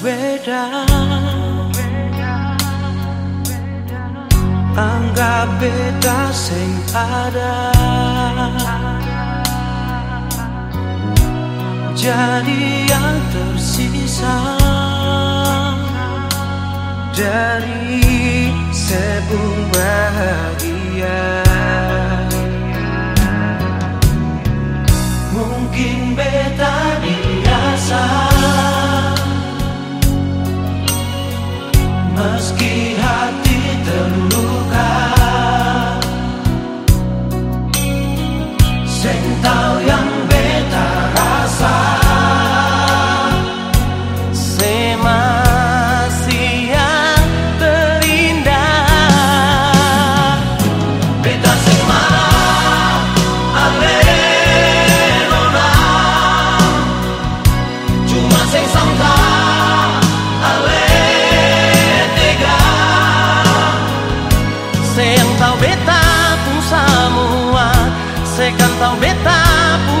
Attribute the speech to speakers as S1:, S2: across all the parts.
S1: beda. Anggap beda sing ada. Jadi yang tersisa Dari sebuah bahagia Meski tau beta
S2: pun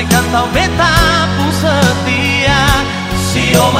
S2: te he cantado me tan setia. Si yo